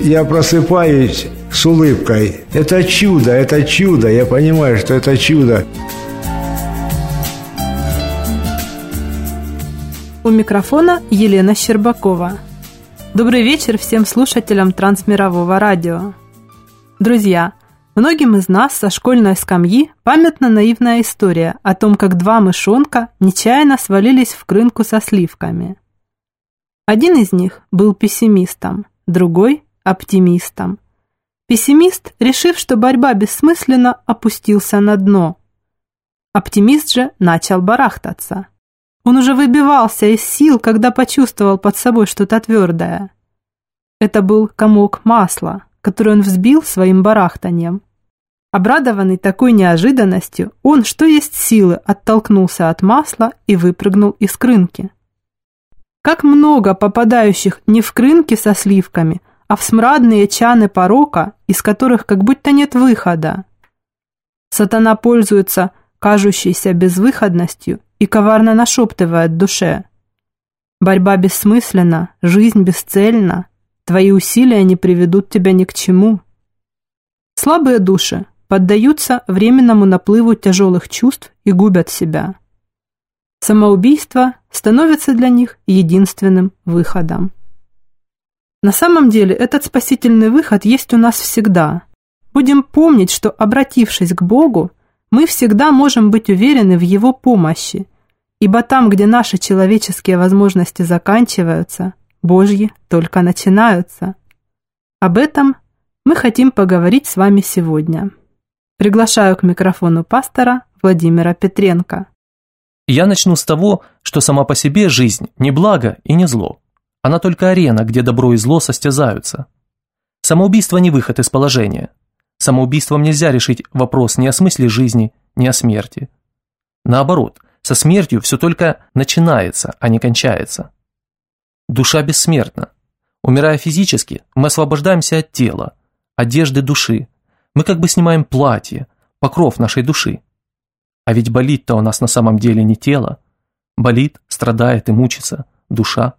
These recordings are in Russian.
Я просыпаюсь с улыбкой. Это чудо, это чудо. Я понимаю, что это чудо. У микрофона Елена Щербакова. Добрый вечер всем слушателям Трансмирового радио. Друзья, многим из нас со школьной скамьи памятна наивная история о том, как два мышонка нечаянно свалились в крынку со сливками. Один из них был пессимистом, другой – оптимистом. Пессимист, решив, что борьба бессмысленна, опустился на дно. Оптимист же начал барахтаться – он уже выбивался из сил, когда почувствовал под собой что-то твердое. Это был комок масла, который он взбил своим барахтанием. Обрадованный такой неожиданностью, он, что есть силы, оттолкнулся от масла и выпрыгнул из крынки. Как много попадающих не в крынки со сливками, а в смрадные чаны порока, из которых как будто нет выхода. Сатана пользуется кажущейся безвыходностью и коварно нашептывает душе. Борьба бессмысленна, жизнь бесцельна, твои усилия не приведут тебя ни к чему. Слабые души поддаются временному наплыву тяжелых чувств и губят себя. Самоубийство становится для них единственным выходом. На самом деле этот спасительный выход есть у нас всегда. Будем помнить, что обратившись к Богу, мы всегда можем быть уверены в Его помощи, ибо там, где наши человеческие возможности заканчиваются, Божьи только начинаются. Об этом мы хотим поговорить с вами сегодня. Приглашаю к микрофону пастора Владимира Петренко. Я начну с того, что сама по себе жизнь не благо и не зло. Она только арена, где добро и зло состязаются. Самоубийство не выход из положения. Самоубийством нельзя решить вопрос ни о смысле жизни, ни о смерти. Наоборот, со смертью все только начинается, а не кончается. Душа бессмертна. Умирая физически, мы освобождаемся от тела, одежды души. Мы как бы снимаем платье, покров нашей души. А ведь болит-то у нас на самом деле не тело. Болит, страдает и мучится душа.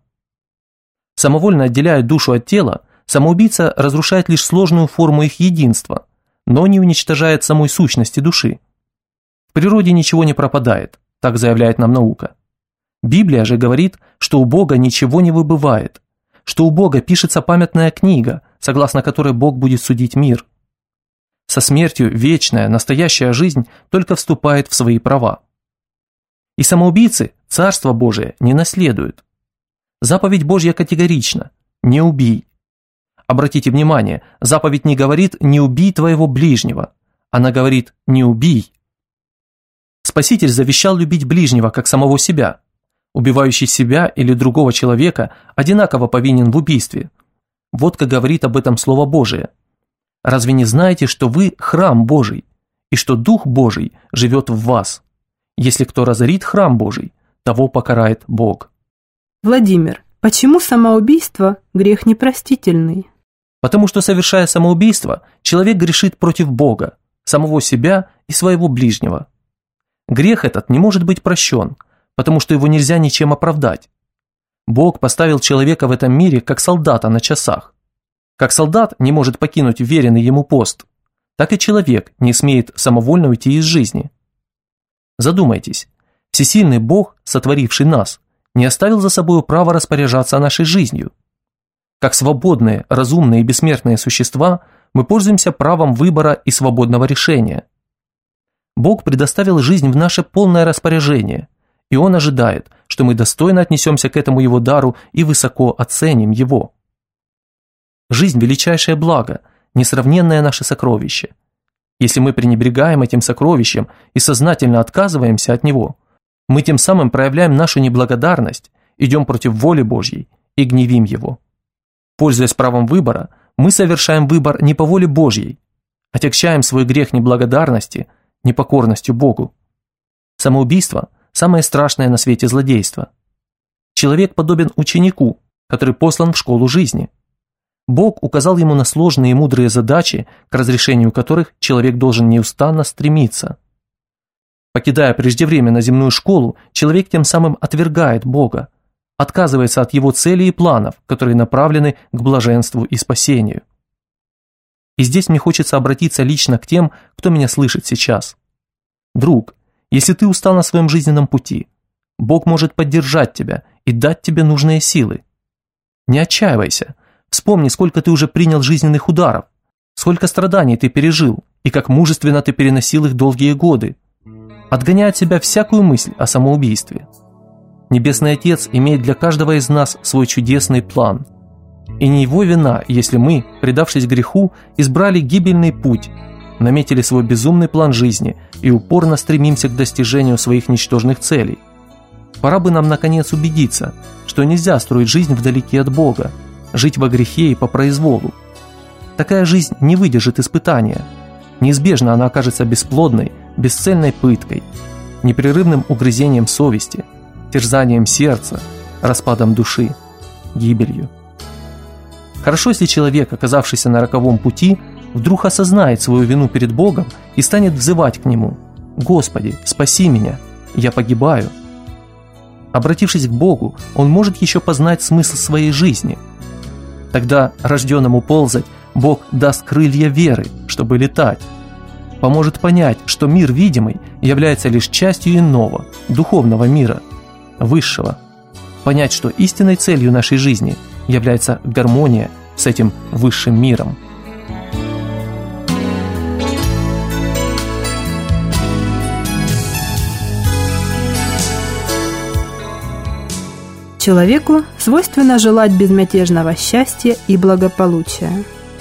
Самовольно отделяя душу от тела, самоубийца разрушает лишь сложную форму их единства, но не уничтожает самой сущности души. В природе ничего не пропадает, так заявляет нам наука. Библия же говорит, что у Бога ничего не выбывает, что у Бога пишется памятная книга, согласно которой Бог будет судить мир. Со смертью вечная, настоящая жизнь только вступает в свои права. И самоубийцы Царство Божие не наследуют. Заповедь Божья категорична – не убий. Обратите внимание, заповедь не говорит «не убий твоего ближнего», она говорит «не убий». Спаситель завещал любить ближнего, как самого себя. Убивающий себя или другого человека одинаково повинен в убийстве. Вот как говорит об этом Слово Божие. «Разве не знаете, что вы храм Божий, и что Дух Божий живет в вас? Если кто разорит храм Божий, того покарает Бог». Владимир, почему самоубийство – грех непростительный? Потому что, совершая самоубийство, человек грешит против Бога, самого себя и своего ближнего. Грех этот не может быть прощен, потому что его нельзя ничем оправдать. Бог поставил человека в этом мире как солдата на часах. Как солдат не может покинуть веренный ему пост, так и человек не смеет самовольно уйти из жизни. Задумайтесь, всесильный Бог, сотворивший нас, не оставил за собой право распоряжаться нашей жизнью. Как свободные, разумные и бессмертные существа, мы пользуемся правом выбора и свободного решения. Бог предоставил жизнь в наше полное распоряжение, и Он ожидает, что мы достойно отнесемся к этому Его дару и высоко оценим Его. Жизнь – величайшее благо, несравненное наше сокровище. Если мы пренебрегаем этим сокровищем и сознательно отказываемся от него, мы тем самым проявляем нашу неблагодарность, идем против воли Божьей и гневим Его. Пользуясь правом выбора, мы совершаем выбор не по воле Божьей, отягчаем свой грех неблагодарности, непокорностью Богу. Самоубийство – самое страшное на свете злодейство. Человек подобен ученику, который послан в школу жизни – Бог указал ему на сложные и мудрые задачи, к разрешению которых человек должен неустанно стремиться. Покидая преждевременно земную школу, человек тем самым отвергает Бога, отказывается от его целей и планов, которые направлены к блаженству и спасению. И здесь мне хочется обратиться лично к тем, кто меня слышит сейчас. Друг, если ты устал на своем жизненном пути, Бог может поддержать тебя и дать тебе нужные силы. Не отчаивайся, Вспомни, сколько ты уже принял жизненных ударов, сколько страданий ты пережил и как мужественно ты переносил их долгие годы. Отгоняй от себя всякую мысль о самоубийстве. Небесный Отец имеет для каждого из нас свой чудесный план. И не его вина, если мы, предавшись греху, избрали гибельный путь, наметили свой безумный план жизни и упорно стремимся к достижению своих ничтожных целей. Пора бы нам наконец убедиться, что нельзя строить жизнь вдалеке от Бога, жить во грехе и по произволу. Такая жизнь не выдержит испытания. Неизбежно она окажется бесплодной, бесцельной пыткой, непрерывным угрызением совести, терзанием сердца, распадом души, гибелью. Хорошо, если человек, оказавшийся на роковом пути, вдруг осознает свою вину перед Богом и станет взывать к Нему «Господи, спаси меня, я погибаю». Обратившись к Богу, он может еще познать смысл своей жизни – Тогда рожденному ползать Бог даст крылья веры, чтобы летать. Поможет понять, что мир видимый является лишь частью иного, духовного мира, высшего. Понять, что истинной целью нашей жизни является гармония с этим высшим миром. Человеку свойственно желать безмятежного счастья и благополучия.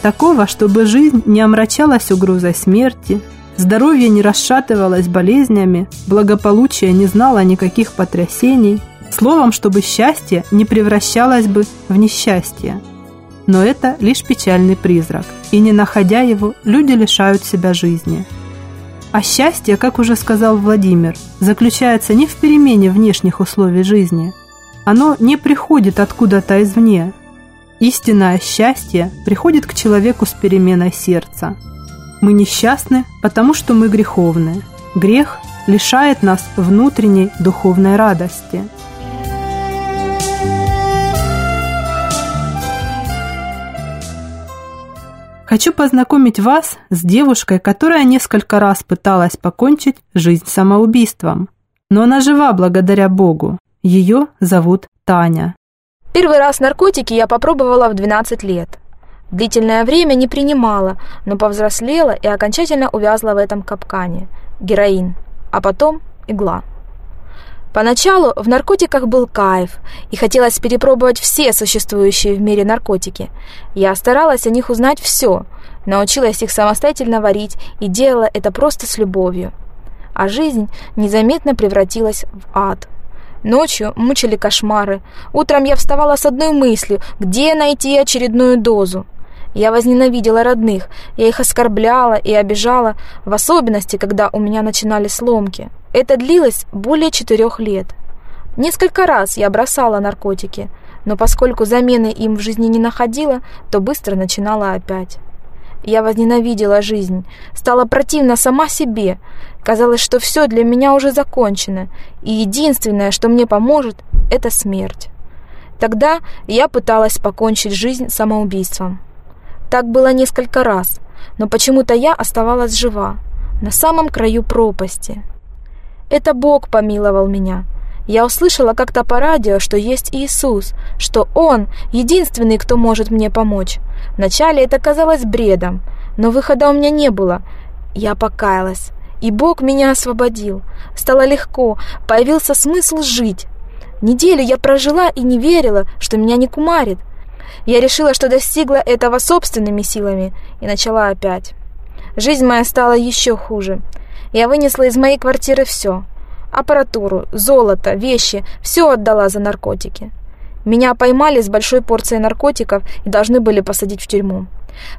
Такого, чтобы жизнь не омрачалась угрозой смерти, здоровье не расшатывалось болезнями, благополучие не знало никаких потрясений, словом, чтобы счастье не превращалось бы в несчастье. Но это лишь печальный призрак, и не находя его, люди лишают себя жизни. А счастье, как уже сказал Владимир, заключается не в перемене внешних условий жизни – оно не приходит откуда-то извне. Истинное счастье приходит к человеку с переменой сердца. Мы несчастны, потому что мы греховны. Грех лишает нас внутренней духовной радости. Хочу познакомить вас с девушкой, которая несколько раз пыталась покончить жизнь самоубийством. Но она жива благодаря Богу. Ее зовут Таня. Первый раз наркотики я попробовала в 12 лет. Длительное время не принимала, но повзрослела и окончательно увязла в этом капкане. Героин, а потом игла. Поначалу в наркотиках был кайф, и хотелось перепробовать все существующие в мире наркотики. Я старалась о них узнать все, научилась их самостоятельно варить и делала это просто с любовью. А жизнь незаметно превратилась в ад – Ночью мучили кошмары. Утром я вставала с одной мыслью, где найти очередную дозу. Я возненавидела родных, я их оскорбляла и обижала, в особенности, когда у меня начинали сломки. Это длилось более четырех лет. Несколько раз я бросала наркотики, но поскольку замены им в жизни не находила, то быстро начинала опять. Я возненавидела жизнь, стала противна сама себе. Казалось, что все для меня уже закончено, и единственное, что мне поможет, это смерть. Тогда я пыталась покончить жизнь самоубийством. Так было несколько раз, но почему-то я оставалась жива, на самом краю пропасти. Это Бог помиловал меня. Я услышала как-то по радио, что есть Иисус, что Он единственный, кто может мне помочь. Вначале это казалось бредом, но выхода у меня не было. Я покаялась, и Бог меня освободил. Стало легко, появился смысл жить. Неделю я прожила и не верила, что меня не кумарит. Я решила, что достигла этого собственными силами, и начала опять. Жизнь моя стала еще хуже. Я вынесла из моей квартиры все. Аппаратуру, золото, вещи, все отдала за наркотики. Меня поймали с большой порцией наркотиков и должны были посадить в тюрьму.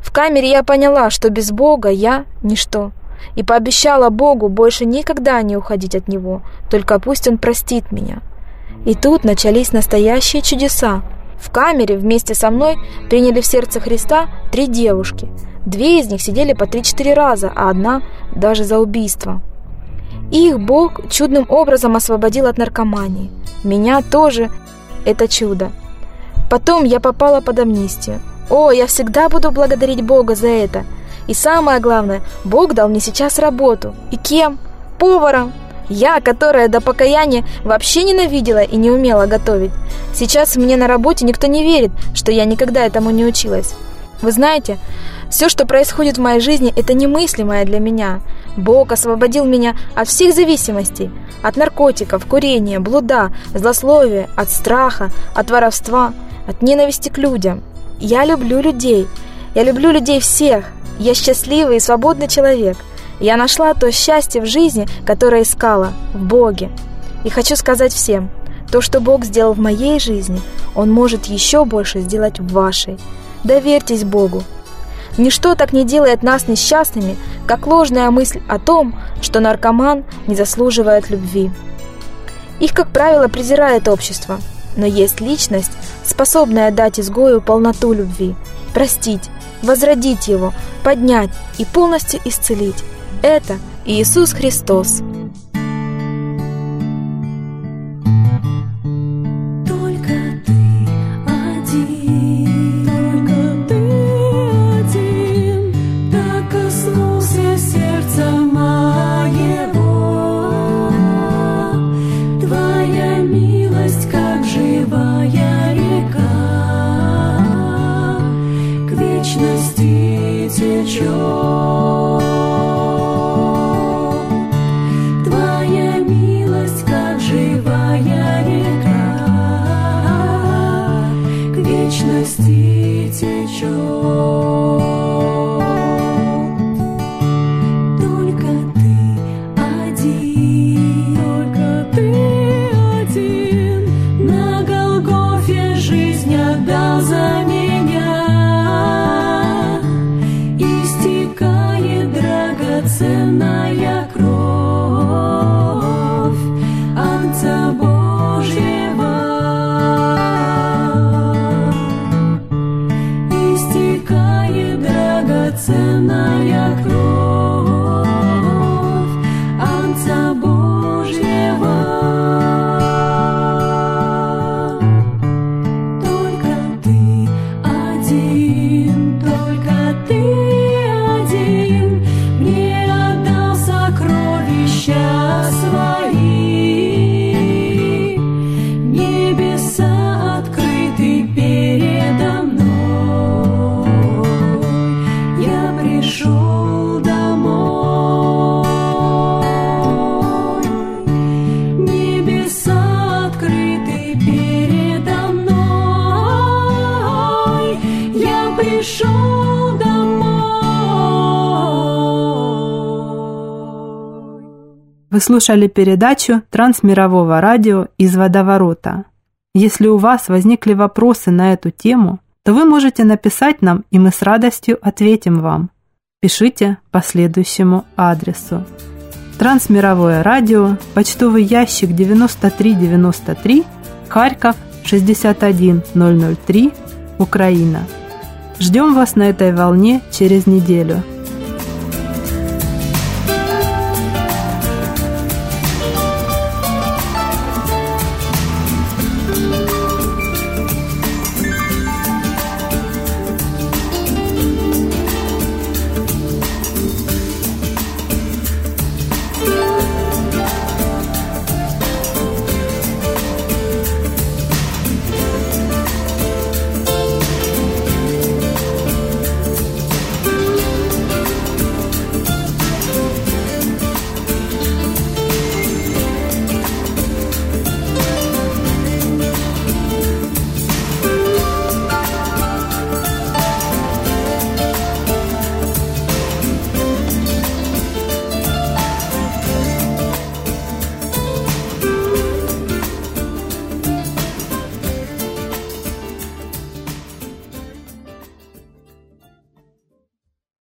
В камере я поняла, что без Бога я – ничто. И пообещала Богу больше никогда не уходить от Него, только пусть Он простит меня. И тут начались настоящие чудеса. В камере вместе со мной приняли в сердце Христа три девушки. Две из них сидели по три-четыре раза, а одна даже за убийство. Их Бог чудным образом освободил от наркомании. Меня тоже это чудо. Потом я попала под амнистию. О, я всегда буду благодарить Бога за это. И самое главное, Бог дал мне сейчас работу. И кем? Поваром. Я, которая до покаяния вообще ненавидела и не умела готовить. Сейчас мне на работе никто не верит, что я никогда этому не училась. Вы знаете, все, что происходит в моей жизни, это немыслимое для меня. Бог освободил меня от всех зависимостей. От наркотиков, курения, блуда, злословия, от страха, от воровства, от ненависти к людям. Я люблю людей. Я люблю людей всех. Я счастливый и свободный человек. Я нашла то счастье в жизни, которое искала, в Боге. И хочу сказать всем, то, что Бог сделал в моей жизни, Он может еще больше сделать в вашей. Доверьтесь Богу. Ничто так не делает нас несчастными, как ложная мысль о том, что наркоман не заслуживает любви. Их, как правило, презирает общество, но есть личность, способная дать изгою полноту любви, простить, возродить его, поднять и полностью исцелить. Это Иисус Христос. плеча свои. Вы слушали передачу Трансмирового радио из водоворота. Если у вас возникли вопросы на эту тему, то вы можете написать нам, и мы с радостью ответим вам. Пишите по следующему адресу. Трансмировое радио, почтовый ящик 9393, Харьков 61003, Украина. Ждем вас на этой волне через неделю.